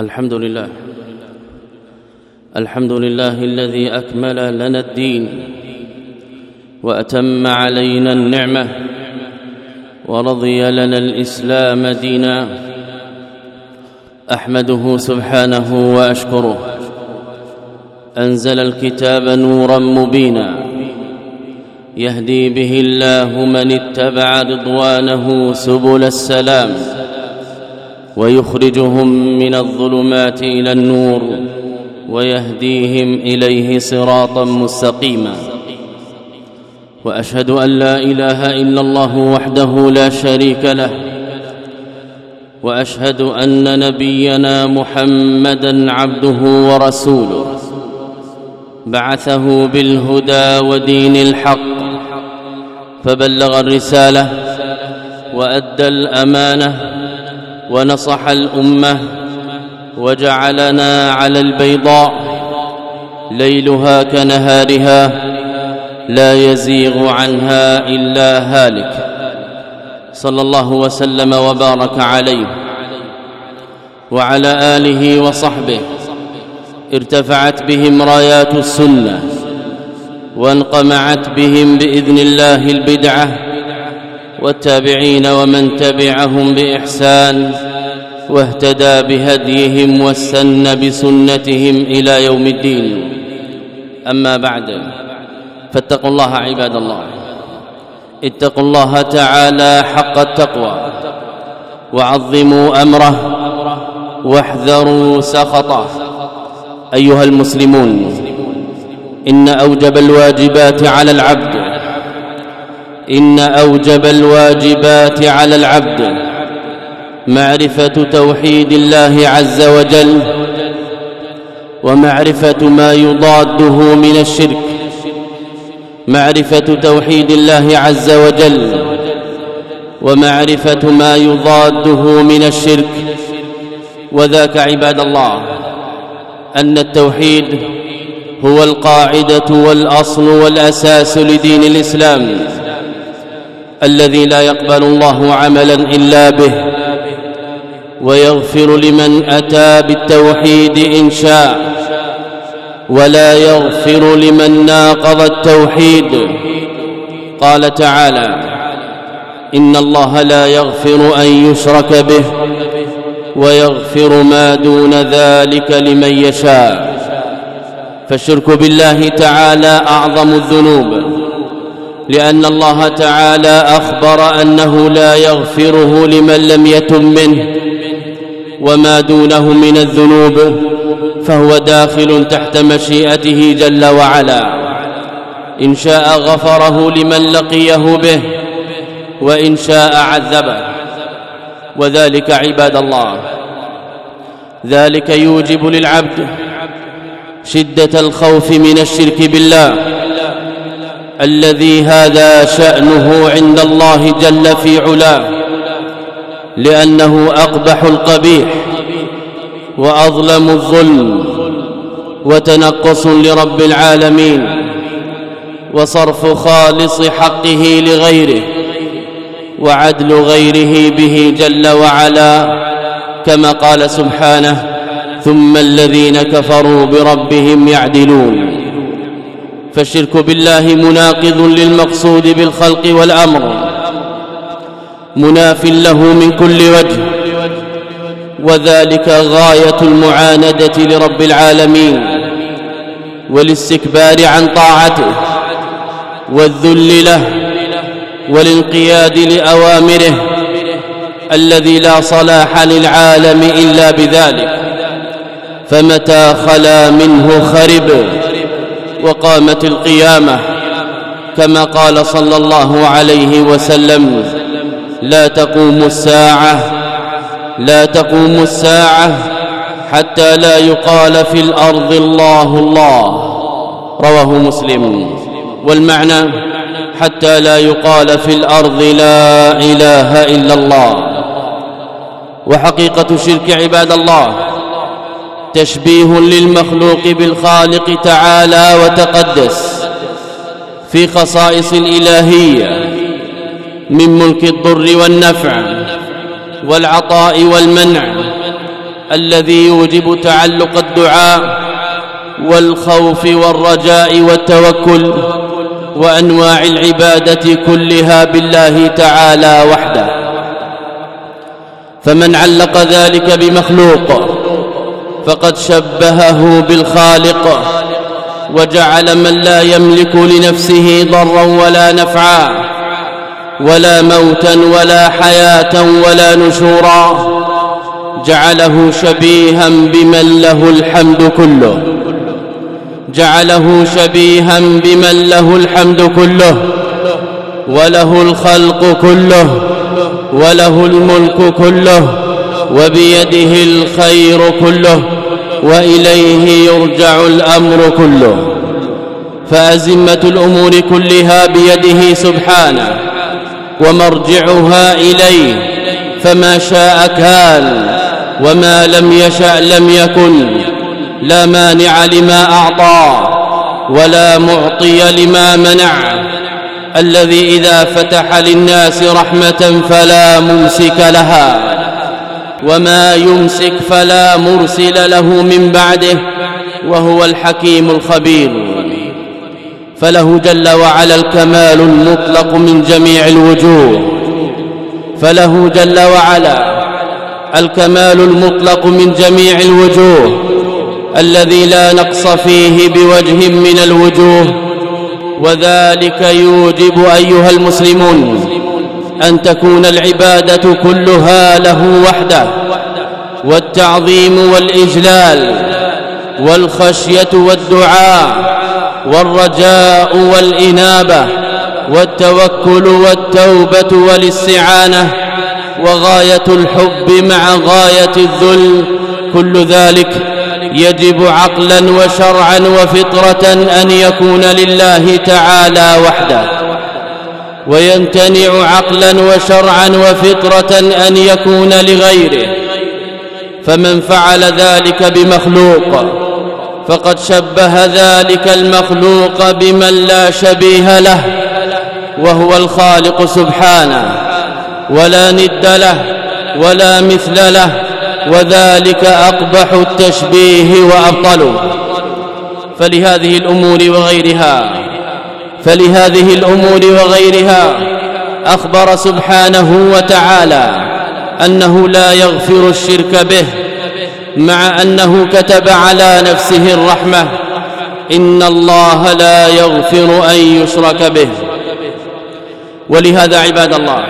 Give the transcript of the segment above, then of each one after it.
الحمد لله. الحمد لله الذي أكمل لنا الدين وأتم علينا النعمة ورضي لنا الإسلام دينا. أحمده سبحانه وأشكره. أنزل الكتاب نورا مبينا. يهدي به الله من اتبع رضوانه سبل السلام. ويخرجهم من الظلمات إلى النور ويهديهم إليه صراطا مستقيما. وأشهد أن لا إله إلا الله وحده لا شريك له. وأشهد أن نبينا محمدا عبده ورسوله. بعثه بالهدى ودين الحق. فبلغ الرسالة وأدى الأمانة ونصح الأمة وجعلنا على البيضاء ليلها كنهارها لا يزيغ عنها إلا هالك صلى الله وسلم وبارك عليه وعلى آله وصحبه ارتفعت بهم رايات السنة وانقمعت بهم بإذن الله البدعة والتابعين ومن تبعهم بإحسان واهتدى بهديهم واستن بسنتهم إلى يوم الدين. أما بعد فاتقوا الله عباد الله. اتقوا الله تعالى حق التقوى. وعظموا أمره. واحذروا سخطه. أيها المسلمون إن أوجب الواجبات على العبد إن أوجب الواجبات على العبد معرفة توحيد الله عز وجل ومعرفة ما يضاده من الشرك معرفة توحيد الله عز وجل ومعرفة ما يضاده من الشرك. وذاك عباد الله أن التوحيد هو القاعدة والأصل والأساس لدين الإسلام. الذي لا يقبل الله عملا إلا به ويغفر لمن أتى بالتوحيد إن شاء ولا يغفر لمن ناقض التوحيد. قال تعالى إن الله لا يغفر أن يشرك به ويغفر ما دون ذلك لمن يشاء. فالشرك بالله تعالى أعظم الذنوب. لأن الله تعالى أخبر أنه لا يغفره لمن لم يتم منه وما دونه من الذنوب فهو داخل تحت مشيئته جل وعلا. إن شاء غفره لمن لقيه به وإن شاء عذبه. وذلك عباد الله. ذلك يوجب للعبد شدة الخوف من الشرك بالله. الذي هذا شأنه عند الله جل في علاه لأنه أقبح القبيح وأظلم الظلم وتنقص لرب العالمين وصرف خالص حقه لغيره وعدل غيره به جل وعلا كما قال سبحانه ثم الذين كفروا بربهم يعدلون فالشرك بالله مناقض للمقصود بالخلق والأمر. مناف له من كل وجه. وذلك غاية المعاندة لرب العالمين. والاستكبار عن طاعته. والذل له. والانقياد لأوامره. الذي لا صلاح للعالم إلا بذلك. فمتى خلا منه خرب؟ وقامت القيامة كما قال صلى الله عليه وسلم لا تقوم الساعة لا تقوم الساعة حتى لا يقال في الأرض الله الله. رواه مسلم. والمعنى حتى لا يقال في الأرض لا إله إلا الله. وحقيقة الشرك عباد الله تشبيه للمخلوق بالخالق تعالى وتقدس في خصائص الإلهية من ملك الضر والنفع والعطاء والمنع الذي يوجب تعلق الدعاء والخوف والرجاء والتوكل وأنواع العبادة كلها بالله تعالى وحده. فمن علق ذلك بمخلوق فقد شبهه بالخالق وجعل من لا يملك لنفسه ضرا ولا نفعا ولا موتا ولا حياة ولا نشورا جعله شبيها بمن له الحمد كله جعله شبيها بمن له الحمد كله وله الخلق كله وله الملك كله وبيده الخير كله وإليه يرجع الأمر كله. فأزمة الأمور كلها بيده سبحانه ومرجعها إليه. فما شاء كان وما لم يشأ لم يكن. لا مانع لما أعطى ولا معطي لما منع. الذي إذا فتح للناس رحمة فلا ممسك لها. وما يمسك فلا مرسل له من بعده وهو الحكيم الخبير. فله جل وعلا الكمال المطلق من جميع الوجوه. فله جل وعلا الكمال المطلق من جميع الوجوه الذي لا نقص فيه بوجه من الوجوه وذلك يوجب أيها المسلمون. أن تكون العبادة كلها له وحده والتعظيم والإجلال والخشية والدعاء والرجاء والإنابة والتوكل والتوبة والاستعانة وغاية الحب مع غاية الذل كل ذلك يجب عقلا وشرعا وفطره أن يكون لله تعالى وحده. ويمتنع عقلا وشرعا وفطره أن يكون لغيره فمن فعل ذلك بمخلوق فقد شبه ذلك المخلوق بمن لا شبيه له وهو الخالق سبحانه ولا ند له ولا مثل له وذلك أقبح التشبيه وأبطله. فلهذه الأمور وغيرها فلهذه الأمور وغيرها أخبر سبحانه وتعالى أنه لا يغفر الشرك به مع أنه كتب على نفسه الرحمة إن الله لا يغفر أن يشرك به. ولهذا عباد الله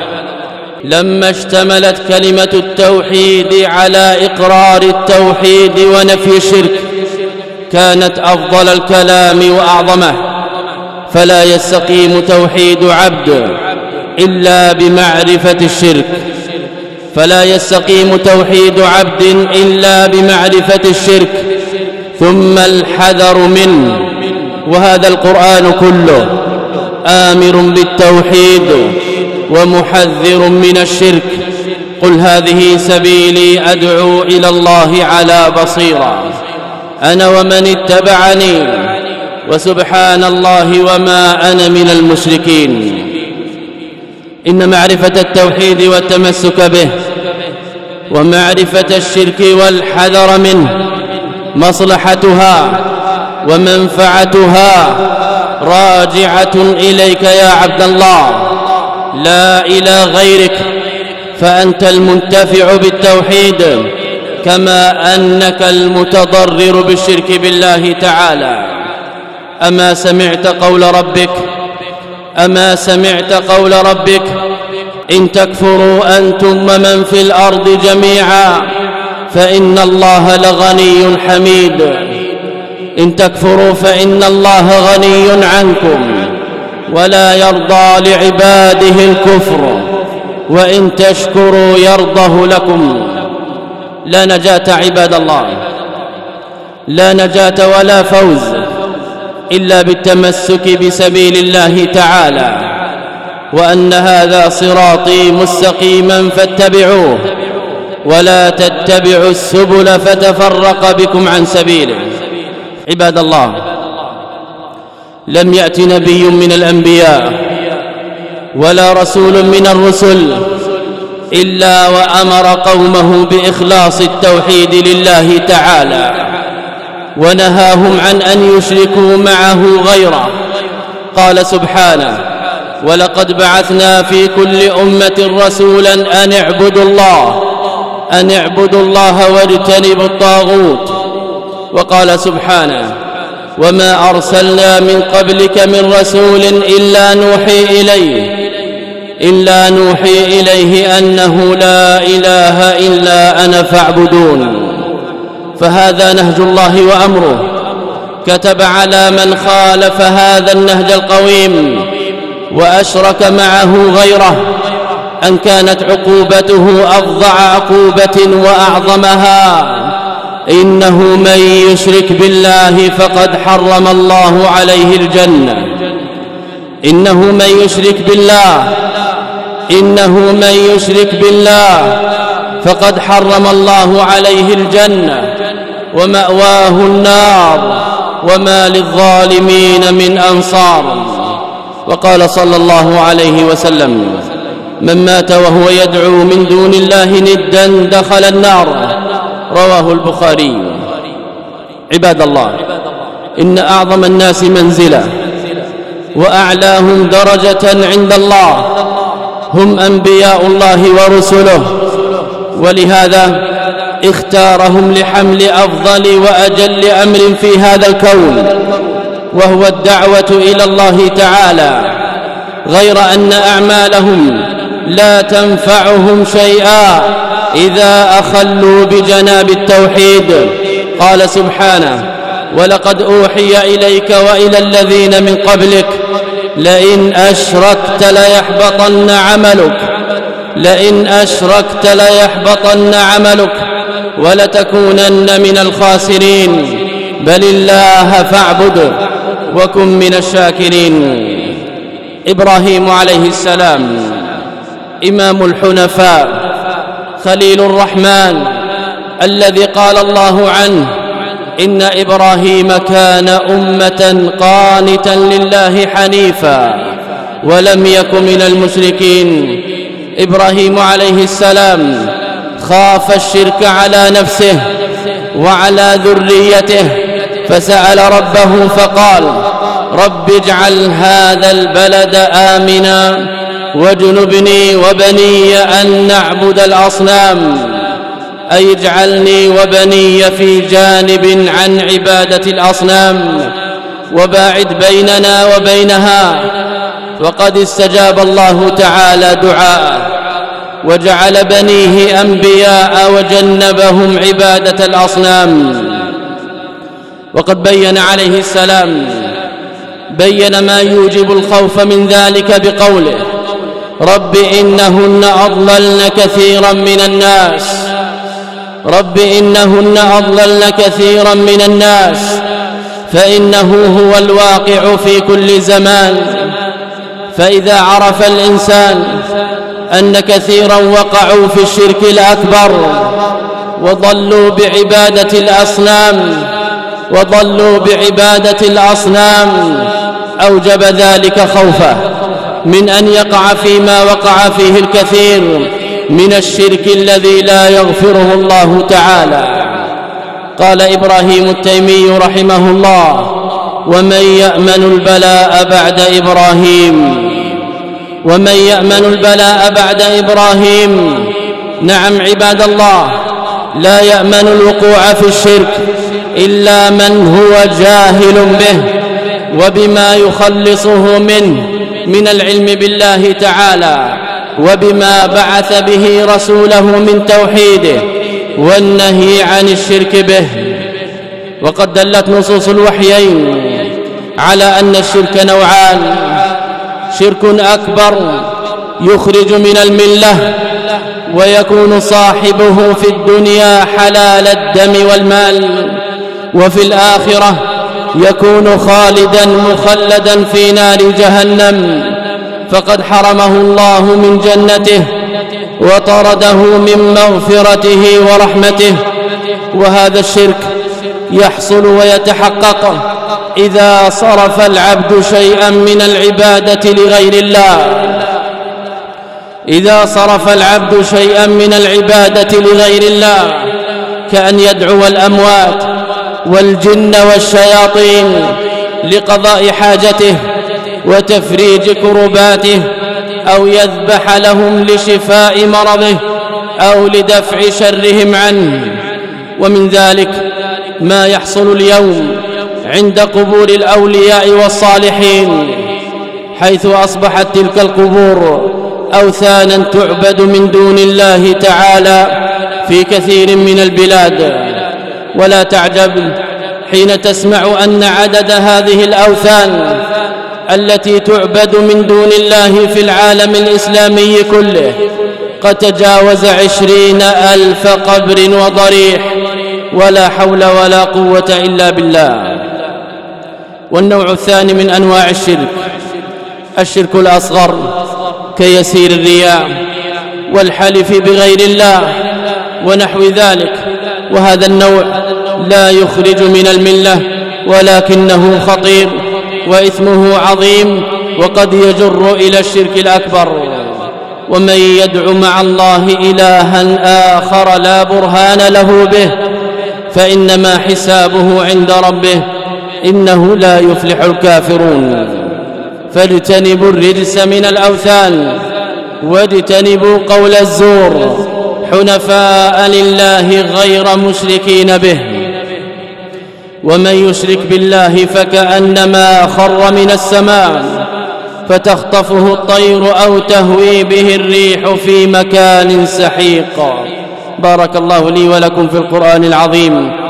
لما اشتملت كلمة التوحيد على إقرار التوحيد ونفي الشرك كانت أفضل الكلام وأعظمه. فلا يستقيم توحيد عبد إلا بمعرفة الشرك. فلا يستقيم توحيد عبد إلا بمعرفة الشرك. ثم الحذر منه. وهذا القرآن كله آمر بالتوحيد ومحذر من الشرك. قل هذه سبيلي أدعو إلى الله على بصيرة. أنا ومن اتبعني وسبحان الله وما أنا من المشركين. إن معرفة التوحيد والتمسك به ومعرفة الشرك والحذر منه مصلحتها ومنفعتها راجعة إليك يا عبد الله. لا إلى غيرك فأنت المنتفع بالتوحيد كما أنك المتضرر بالشرك بالله تعالى. أما سمعت قول ربك؟ أما سمعت قول ربك؟ إن تكفروا أنتم ومن في الأرض جميعا فإن الله لغني حميد. إن تكفروا فإن الله غني عنكم ولا يرضى لعباده الكفر وإن تشكروا يرضه لكم. لا نجاة عباد الله لا نجاة ولا فوز. إلا بالتمسك بسبيل الله تعالى وأن هذا صراطي مستقيما فاتبعوه ولا تتبعوا السبل فتفرق بكم عن سبيله. عباد الله لم يأت نبي من الأنبياء ولا رسول من الرسل إلا وأمر قومه بإخلاص التوحيد لله تعالى. ونهاهم عن أن يشركوا معه غيره. قال سبحانه ولقد بعثنا في كل أمة رسولا أن اعبدوا الله أن اعبدوا الله واجتنبوا الطاغوت. وقال سبحانه وما أرسلنا من قبلك من رسول إلا نوحي إليه إلا نوحي إليه أنه لا إله إلا أنا فاعبدون. فهذا نهج الله وأمره. كتب على من خالف هذا النهج القويم وأشرك معه غيره أن كانت عقوبته أفظع عقوبة وأعظمها. إنه من يشرك بالله فقد حرم الله عليه الجنة. إنه من يشرك بالله إنه من يشرك بالله فقد حرم الله عليه الجنة. ومأواه النار وما للظالمين من أنصار. وقال صلى الله عليه وسلم من مات وهو يدعو من دون الله ندا دخل النار. رواه البخاري. عباد الله إن أعظم الناس منزلة وأعلاهم درجة عند الله هم أنبياء الله ورسله. ولهذا اختارهم لحمل أفضل وأجل أمر في هذا الكون وهو الدعوة إلى الله تعالى غير أن أعمالهم لا تنفعهم شيئا. إذا أخلوا بجناب التوحيد قال سبحانه ولقد أوحي إليك وإلى الذين من قبلك لئن أشركت ليحبطن عملك لئن أشركت ليحبطن عملك. ولتكونن من الخاسرين. بل الله فاعبد وكن من الشاكرين. إبراهيم عليه السلام إمام الحنفاء خليل الرحمن الذي قال الله عنه إن إبراهيم كان أمة قانتا لله حنيفا ولم يك من المشركين. إبراهيم عليه السلام خاف الشرك على نفسه وعلى ذريته فسأل ربه فقال رب اجعل هذا البلد آمنا واجنبني وبني أن نعبد الأصنام أي اجعلني وبني في جانب عن عبادة الأصنام وباعد بيننا وبينها وقد استجاب الله تعالى دعاءه. وجعل بنيه أنبياء وجنبهم عبادة الأصنام. وقد بين عليه السلام بين ما يوجب الخوف من ذلك بقوله رب إنهن أضللن كثيرا من الناس. رب إنهن أضللن كثيرا من الناس. فإنه هو الواقع في كل زمان. فإذا عرف الإنسان أن كثيرا وقعوا في الشرك الأكبر وضلوا بعبادة الأصنام وضلوا بعبادة الأصنام أوجب ذلك خوفه من أن يقع فيما وقع فيه الكثير من الشرك الذي لا يغفره الله تعالى. قال إبراهيم التيمي رحمه الله ومن يأمن البلاء بعد إبراهيم ومن يأمن البلاء بعد إبراهيم؟ نعم عباد الله لا يأمن الوقوع في الشرك إلا من هو جاهل به وبما يخلصه منه من العلم بالله تعالى وبما بعث به رسوله من توحيده والنهي عن الشرك به. وقد دلت نصوص الوحيين على أن الشرك نوعان. شرك أكبر يخرج من الملة ويكون صاحبه في الدنيا حلال الدم والمال وفي الآخرة يكون خالدا مخلدا في نار جهنم. فقد حرمه الله من جنته وطرده من مغفرته ورحمته. وهذا الشرك يحصل ويتحقق إذا صرف العبد شيئا من العبادة لغير الله. إذا صرف العبد شيئا من العبادة لغير الله كأن يدعو الأموات والجن والشياطين لقضاء حاجته وتفريج كرباته أو يذبح لهم لشفاء مرضه أو لدفع شرهم عنه. ومن ذلك ما يحصل اليوم عند قبور الأولياء والصالحين حيث أصبحت تلك القبور أوثانا تعبد من دون الله تعالى في كثير من البلاد. ولا تعجب حين تسمع أن عدد هذه الأوثان التي تعبد من دون الله في العالم الإسلامي كله قد تجاوز عشرين ألف قبر وضريح ولا حول ولا قوة إلا بالله. والنوع الثاني من أنواع الشرك الشرك الأصغر كيسير الرياء والحلف بغير الله ونحو ذلك وهذا النوع لا يخرج من الملة ولكنه خطير وإثمه عظيم وقد يجر إلى الشرك الأكبر. ومن يدع مع الله إلها آخر لا برهان له به فإنما حسابه عند ربه إنه لا يفلح الكافرون. فاجتنبوا الرجس من الأوثان واجتنبوا قول الزور حنفاء لله غير مشركين به. ومن يشرك بالله فكأنما خر من السماء فتخطفه الطير أو تهوي به الريح في مكان سحيق. بارك الله لي ولكم في القرآن العظيم.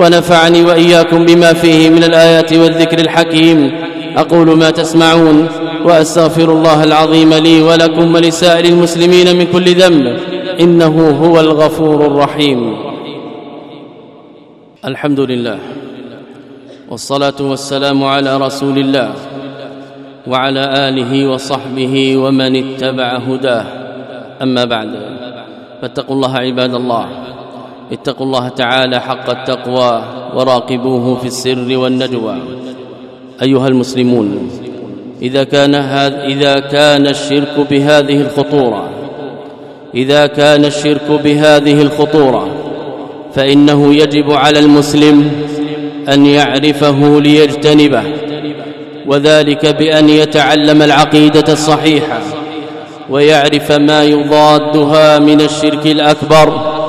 ونفعني وإياكم بما فيه من الآيات والذكر الحكيم. أقول ما تسمعون وأستغفر الله العظيم لي ولكم ولسائر المسلمين من كل ذنب. إنه هو الغفور الرحيم. الحمد لله والصلاة والسلام على رسول الله وعلى آله وصحبه ومن اتبع هداه. أما بعد فاتقوا الله عباد الله. اتقوا الله تعالى حق التقوى وراقبوه في السر والنجوى. أيها المسلمون إذا كان إذا كان الشرك بهذه الخطورة إذا كان الشرك بهذه الخطورة فإنه يجب على المسلم أن يعرفه ليجتنبه وذلك بأن يتعلم العقيدة الصحيحة ويعرف ما يضادها من الشرك الأكبر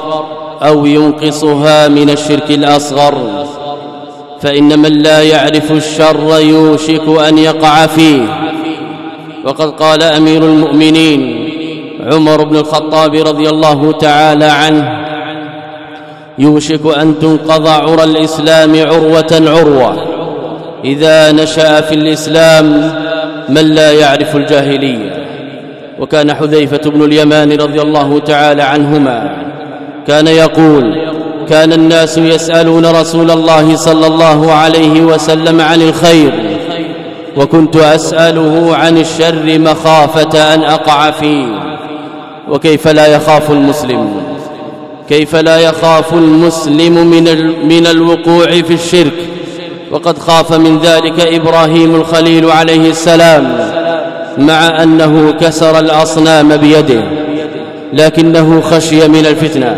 أو ينقصها من الشرك الأصغر فإن من لا يعرف الشر يوشك أن يقع فيه. وقد قال أمير المؤمنين عمر بن الخطاب رضي الله تعالى عنه يوشك أن تنقض عرى الإسلام عروة عروة. إذا نشأ في الإسلام من لا يعرف الجاهلية. وكان حذيفة بن اليمان رضي الله تعالى عنهما كان يقول كان الناس يسألون رسول الله صلى الله عليه وسلم عن الخير وكنت أسأله عن الشر مخافة أن أقع فيه. وكيف لا يخاف المسلم؟ كيف لا يخاف المسلم من من الوقوع في الشرك؟ وقد خاف من ذلك إبراهيم الخليل عليه السلام مع أنه كسر الأصنام بيده. لكنه خشي من الفتنة.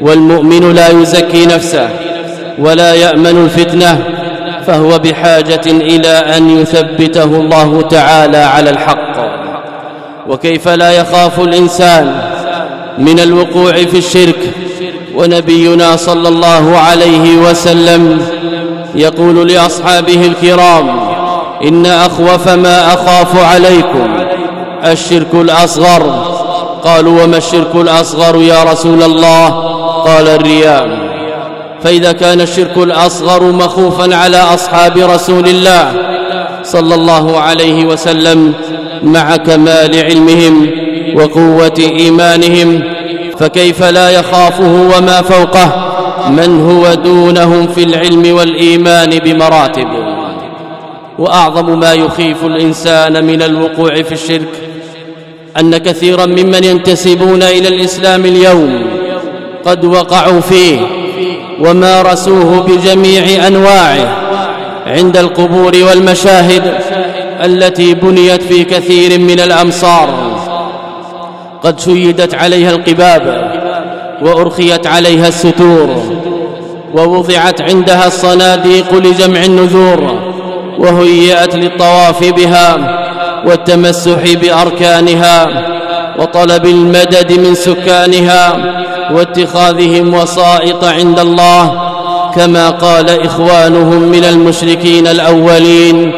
والمؤمن لا يزكي نفسه ولا يأمن الفتنة فهو بحاجة إلى أن يثبته الله تعالى على الحق. وكيف لا يخاف الإنسان من الوقوع في الشرك؟ ونبينا صلى الله عليه وسلم يقول لأصحابه الكرام إن أخوف ما أخاف عليكم الشرك الأصغر. قالوا وما الشرك الأصغر يا رسول الله؟ قال الرياء. فإذا كان الشرك الأصغر مخوفا على أصحاب رسول الله صلى الله عليه وسلم مع كمال علمهم وقوة إيمانهم فكيف لا يخافه وما فوقه؟ من هو دونهم في العلم والإيمان بمراتب؟ وأعظم ما يخيف الإنسان من الوقوع في الشرك أن كثيرا ممن ينتسبون إلى الإسلام اليوم قد وقعوا فيه ومارسوه بجميع أنواعه عند القبور والمشاهد التي بنيت في كثير من الأمصار. قد شيدت عليها القباب وأرخيت عليها الستور ووضعت عندها الصناديق لجمع النذور وهيئت للطواف بها والتمسح بأركانها وطلب المدد من سكانها واتخاذهم وسائط عند الله كما قال إخوانهم من المشركين الأولين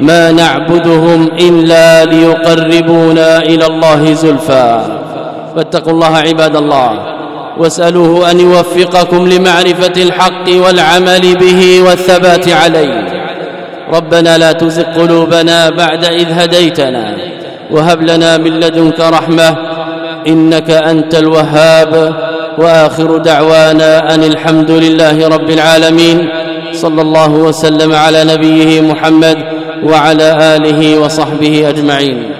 ما نعبدهم إلا ليقربونا إلى الله زلفى فاتقوا الله عباد الله واسألوه أن يوفقكم لمعرفة الحق والعمل به والثبات عليه. ربنا لا تزغ قلوبنا بعد إذ هديتنا وهب لنا من لدنك رحمة إنك أنت الوهاب وآخر دعوانا أن الحمد لله رب العالمين صلى الله وسلم على نبيه محمد وعلى آله وصحبه أجمعين